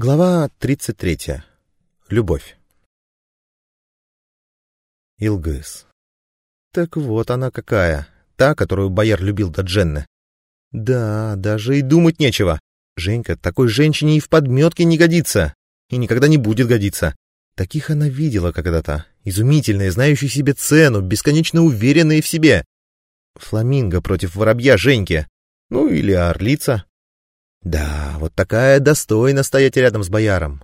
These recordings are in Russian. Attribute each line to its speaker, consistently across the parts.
Speaker 1: Глава 33. Любовь. Илгыс. Так вот она какая, та, которую бояр любил до Дженны. Да, даже и думать нечего. Женька такой женщине и в подметке не годится, и никогда не будет годиться. Таких она видела когда-то, изумительные, знающие себе цену, бесконечно уверенные в себе. Фламинго против воробья Женьки, ну или орлица. Да, вот такая достойна стоять рядом с бояром.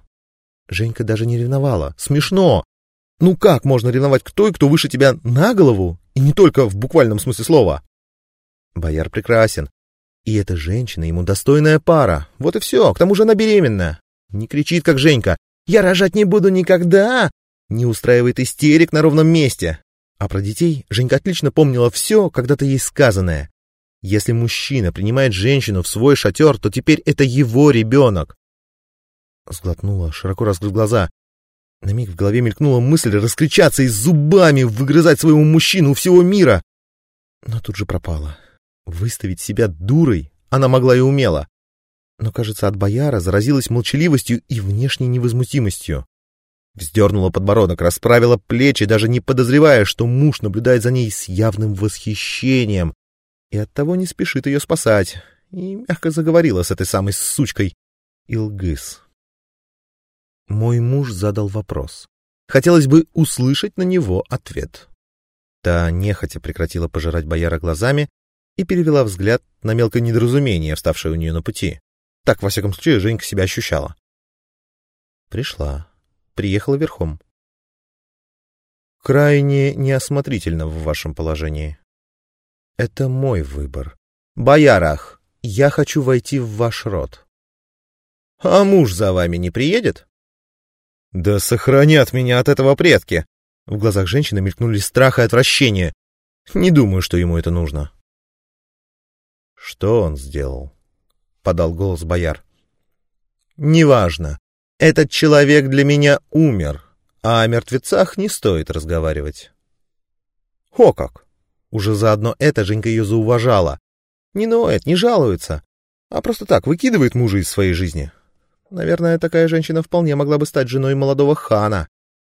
Speaker 1: Женька даже не ревновала. Смешно! Ну как можно ревновать к той, кто выше тебя на голову? И не только в буквальном смысле слова. Бояр прекрасен. И эта женщина ему достойная пара. Вот и все. К тому же она беременна. Не кричит, как Женька. «Я рожать не буду никогда!» Не устраивает истерик на ровном месте. А про детей Женька отлично помнила все, когда-то ей сказанное. Если мужчина принимает женщину в свой шатер, то теперь это его ребенок. Сглотнула, широко раскрыв глаза. На миг в голове мелькнула мысль раскричаться и зубами выгрызать своему мужчину всего мира. Но тут же пропала. Выставить себя дурой она могла и умела. Но, кажется, от бояра заразилась молчаливостью и внешней невозмутимостью. Вздернула подбородок, расправила плечи, даже не подозревая, что муж наблюдает за ней с явным восхищением, и оттого не спешит ее спасать, и мягко заговорила с этой самой сучкой Илгыс. Мой муж задал вопрос. Хотелось бы услышать на него ответ. Та нехотя прекратила пожирать бояра глазами и перевела взгляд на мелкое недоразумение, вставшее у нее на пути. Так, во всяком случае, Женька себя ощущала. Пришла. Приехала верхом. Крайне неосмотрительно в вашем положении. Это мой выбор. Боярах, я хочу войти в ваш род. А муж за вами не приедет? Да сохранят меня от этого предки. В глазах женщины мелькнули страх и отвращение. Не думаю, что ему это нужно. Что он сделал? Подал голос бояр. Неважно. Этот человек для меня умер, а о мертвецах не стоит разговаривать. О как! Уже заодно это Женька ее зауважала. Не ноет, не жалуется, а просто так выкидывает мужа из своей жизни. Наверное, такая женщина вполне могла бы стать женой молодого хана.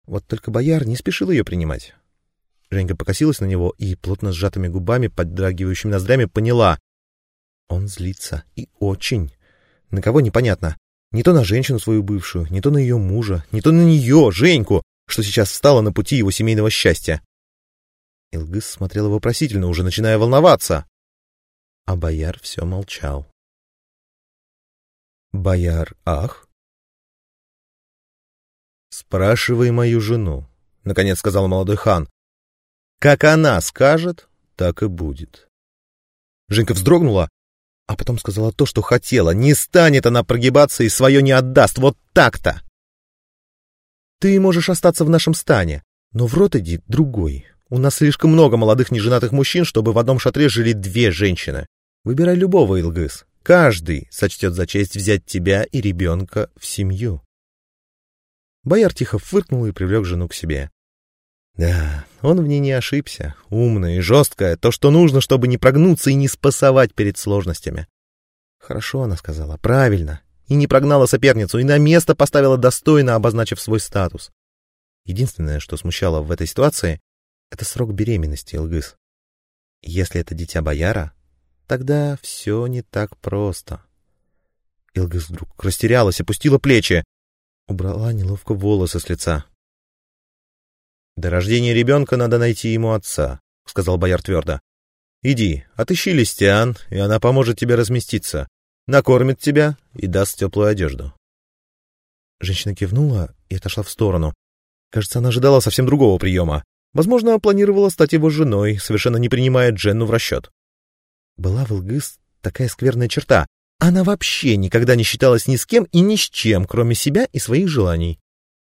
Speaker 1: Вот только бояр не спешил ее принимать. Женька покосилась на него и, плотно сжатыми губами, поддрагивающими ноздрями, поняла. Он злится. И очень. На кого непонятно. Не то на женщину свою бывшую, не то на ее мужа, не то на нее, Женьку, что сейчас встала на пути его семейного счастья. Илгыс смотрела вопросительно, уже начиная волноваться. А бояр все молчал. Бояр, ах? «Спрашивай мою жену», — наконец сказал молодой хан. «Как она скажет, так и будет». Женька вздрогнула, а потом сказала то, что хотела. Не станет она прогибаться и свое не отдаст. Вот так-то. Ты можешь остаться в нашем стане, но в рот иди другой. У нас слишком много молодых неженатых мужчин, чтобы в одном шатре жили две женщины. Выбирай любого, Илгыс. Каждый сочтет за честь взять тебя и ребенка в семью. Бояр тихо фыркнул и привлек жену к себе. Да, он в ней не ошибся. Умная и жесткая, то, что нужно, чтобы не прогнуться и не спасовать перед сложностями. Хорошо, она сказала, правильно. И не прогнала соперницу, и на место поставила достойно, обозначив свой статус. Единственное, что смущало в этой ситуации, это срок беременности, Илгыс. Если это дитя бояра, тогда все не так просто. Илгыс вдруг растерялась, опустила плечи, убрала неловко волосы с лица. «До рождения ребенка надо найти ему отца», — сказал бояр твердо. «Иди, отыщи Листиан, и она поможет тебе разместиться, накормит тебя и даст теплую одежду». Женщина кивнула и отошла в сторону. Кажется, она ожидала совсем другого приема. Возможно, планировала стать его женой, совершенно не принимая Дженну в расчет. Была в Илгыс такая скверная черта. Она вообще никогда не считалась ни с кем и ни с чем, кроме себя и своих желаний.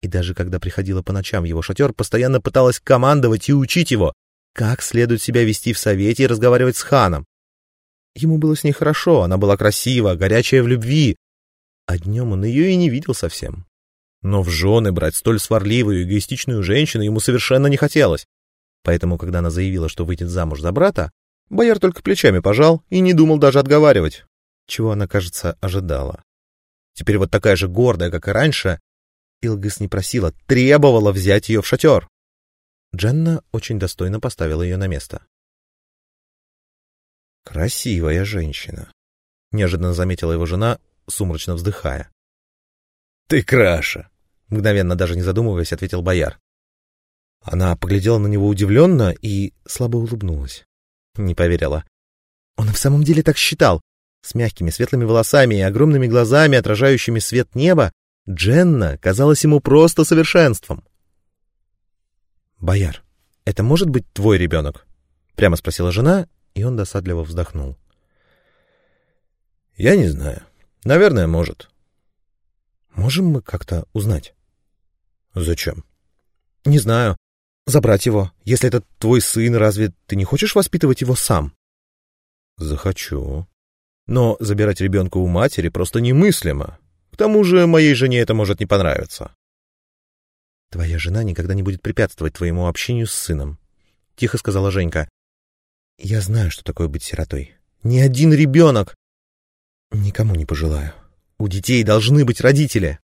Speaker 1: И даже когда приходила по ночам в его шатер, постоянно пыталась командовать и учить его, как следует себя вести в совете и разговаривать с ханом. Ему было с ней хорошо, она была красива, горячая в любви, а днем он ее и не видел совсем. Но в жены брать столь сварливую эгоистичную женщину ему совершенно не хотелось. Поэтому, когда она заявила, что выйдет замуж за брата, бояр только плечами пожал и не думал даже отговаривать, чего она, кажется, ожидала. теперь вот такая же гордая, как и раньше, Илгыс не просила, требовала взять ее в шатер. Дженна очень достойно поставила ее на место. «Красивая женщина», — неожиданно заметила его жена, сумрачно вздыхая. «Ты краша!» — мгновенно даже не задумываясь, ответил бояр. Она поглядела на него удивленно и слабо улыбнулась. Не поверила. Он и в самом деле так считал. С мягкими светлыми волосами и огромными глазами, отражающими свет неба, Дженна казалась ему просто совершенством. «Бояр, это может быть твой ребенок?» — прямо спросила жена, и он досадливо вздохнул. «Я не знаю. Наверное, может». «Можем мы как-то узнать?» «Зачем?» «Не знаю. Забрать его. Если это твой сын, разве ты не хочешь воспитывать его сам?» «Захочу. Но забирать ребенка у матери просто немыслимо. К тому же моей жене это может не понравиться». «Твоя жена никогда не будет препятствовать твоему общению с сыном», — тихо сказала Женька. «Я знаю, что такое быть сиротой. Ни один ребенок...» «Никому не пожелаю. У детей должны быть родители».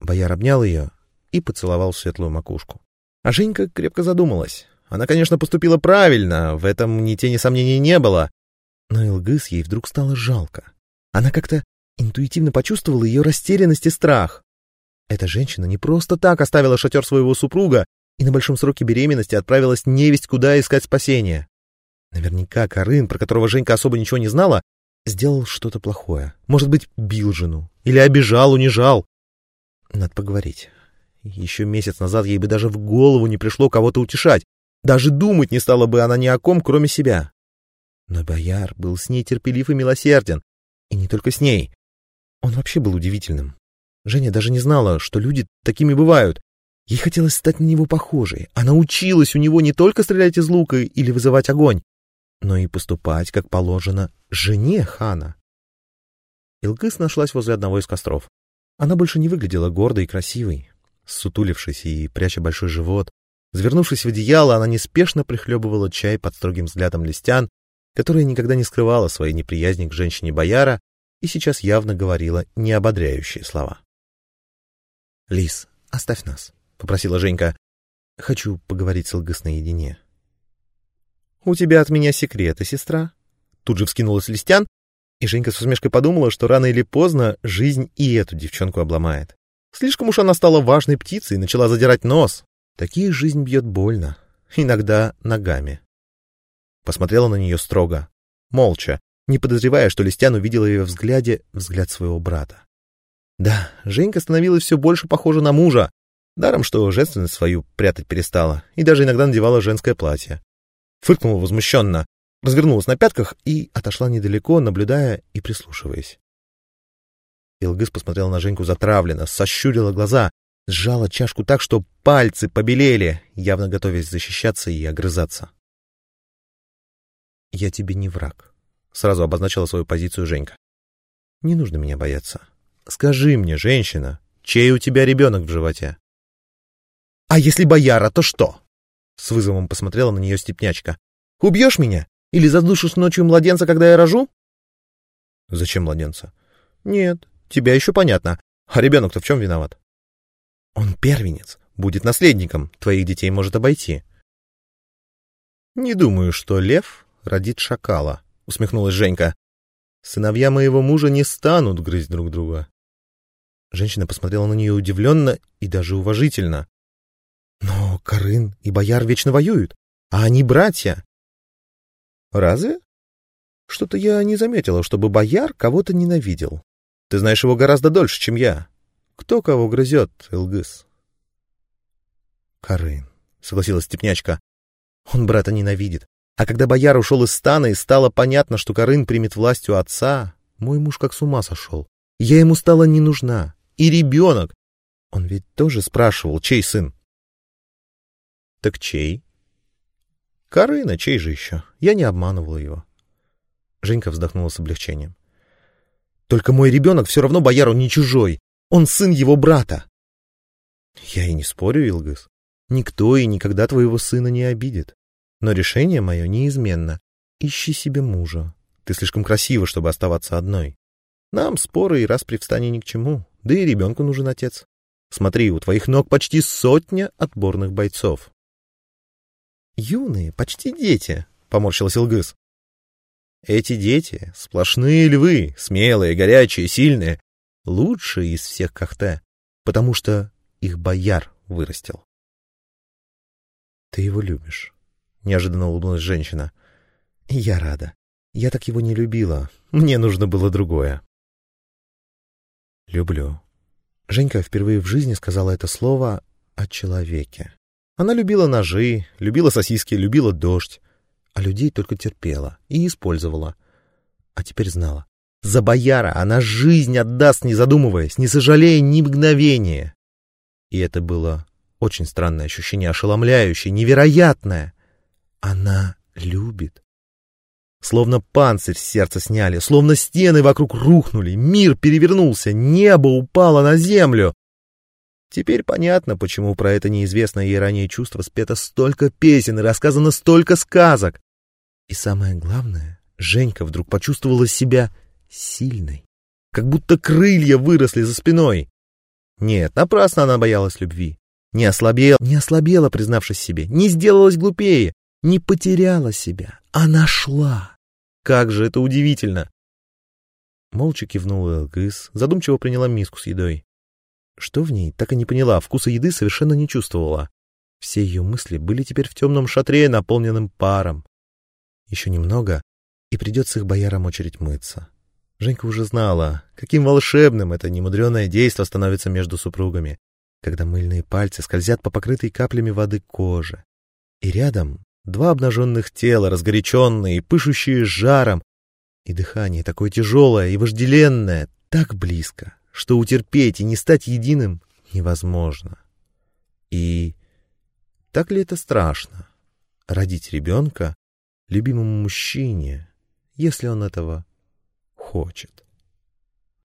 Speaker 1: Бояр обнял ее и поцеловал светлую макушку. А Женька крепко задумалась. Она, конечно, поступила правильно, в этом ни тени сомнений не было. Но Илгыс ей вдруг стало жалко. Она как-то интуитивно почувствовала ее растерянность и страх. Эта женщина не просто так оставила шатер своего супруга и на большом сроке беременности отправилась невесть куда искать спасения. Наверняка Карын, про которого Женька особо ничего не знала, сделал что-то плохое. Может быть, бил жену. Или обижал, унижал. Надо поговорить. Еще месяц назад ей бы даже в голову не пришло кого-то утешать. Даже думать не стала бы она ни о ком, кроме себя. Но бояр был с ней терпелив и милосерден. И не только с ней. Он вообще был удивительным. Женя даже не знала, что люди такими бывают. Ей хотелось стать на него похожей. Она училась у него не только стрелять из лука или вызывать огонь, но и поступать, как положено, жене хана. Илгыс нашлась возле одного из костров. Она больше не выглядела гордой и красивой. Сутулившись и пряча большой живот, завернувшись в одеяло, она неспешно прихлебывала чай под строгим взглядом листян, которая никогда не скрывала своей неприязни к женщине-бояра и сейчас явно говорила неободряющие слова. — Лис, оставь нас, — попросила Женька. — Хочу поговорить с Илгыс наедине. — У тебя от меня секреты, сестра? Тут же вскинулась Листян, и Женька с усмешкой подумала, что рано или поздно жизнь и эту девчонку обломает. Слишком уж она стала важной птицей и начала задирать нос. Такие жизнь бьет больно, иногда ногами. Посмотрела на нее строго, молча, не подозревая, что Листян увидела ее взгляде взгляд своего брата. Да, Женька становилась все больше похожа на мужа, даром, что женственность свою прятать перестала и даже иногда надевала женское платье. Фыркнула возмущенно, развернулась на пятках и отошла недалеко, наблюдая и прислушиваясь. Илгыз посмотрела на Женьку затравленно, сощурила глаза, сжала чашку так, что пальцы побелели, явно готовясь защищаться и огрызаться. «Я тебе не враг», — сразу обозначила свою позицию Женька. «Не нужно меня бояться. Скажи мне, женщина, чей у тебя ребенок в животе? А если бояра, то что? С вызовом посмотрела на нее степнячка. Убьешь меня? Или задушишь ночью младенца, когда я рожу? Зачем младенца? Нет, тебя еще понятно. А ребенок-то в чем виноват? Он первенец, будет наследником, твоих детей может обойти. Не думаю, что лев родит шакала, усмехнулась Женька. Сыновья моего мужа не станут грызть друг друга. Женщина посмотрела на нее удивленно и даже уважительно. «Но Карын и Бояр вечно воюют, а они братья». «Разве?» «Что-то я не заметила, чтобы Бояр кого-то ненавидел. Ты знаешь его гораздо дольше, чем я. Кто кого грызет, Илгыс?» «Карын», — согласилась Степнячка. «Он брата ненавидит. А когда Бояр ушел из стана и стало понятно, что Карын примет власть у отца, мой муж как с ума сошел. Я ему стала не нужна. И ребенок. Он ведь тоже спрашивал, чей сын. Так чей? Карына, чей же еще? Я не обманывала его. Женька вздохнула с облегчением. Только мой ребенок все равно бояру не чужой. Он сын его брата. Я и не спорю, Илгыс. Никто и никогда твоего сына не обидит. Но решение мое неизменно. Ищи себе мужа. Ты слишком красива, чтобы оставаться одной. Нам споры и распри в стане ни к чему, да и ребенку нужен отец. Смотри, у твоих ног почти сотня отборных бойцов. Юные, почти дети, — поморщился Илгыз. Эти дети — сплошные львы, смелые, горячие, сильные, лучшие из всех кахте, потому что их бояр вырастил. — Ты его любишь, — неожиданно улыбнулась женщина. — Я рада. Я так его не любила. Мне нужно было другое. — Люблю. Женька впервые в жизни сказала это слово о человеке. Она любила ножи, любила сосиски, любила дождь, а людей только терпела и использовала. А теперь знала. За бояра она жизнь отдаст, не задумываясь, не сожалея ни мгновения. И это было очень странное ощущение, ошеломляющее, невероятное. Она любит. Словно панцирь с сердца сняли, словно стены вокруг рухнули, мир перевернулся, небо упало на землю. Теперь понятно, почему про это неизвестное ей ранее чувство спето столько песен и рассказано столько сказок. И самое главное, Женька вдруг почувствовала себя сильной, как будто крылья выросли за спиной. Нет, напрасно она боялась любви. Не ослабела, не ослабела, признавшись себе, не сделалась глупее, не потеряла себя, а нашла. Как же это удивительно! Молча кивнула Элгыс, задумчиво приняла миску с едой. Что в ней, так и не поняла, вкуса еды совершенно не чувствовала. Все ее мысли были теперь в темном шатре, наполненном паром. Еще немного, и придется их боярам очередь мыться. Женька уже знала, каким волшебным это немудреное действо становится между супругами, когда мыльные пальцы скользят по покрытой каплями воды коже. И рядом два обнаженных тела, разгоряченные пышущие жаром, и дыхание такое тяжелое и вожделенное, так близко, что утерпеть и не стать единым невозможно. И так ли это страшно? Родить ребенка любимому мужчине, если он этого хочет.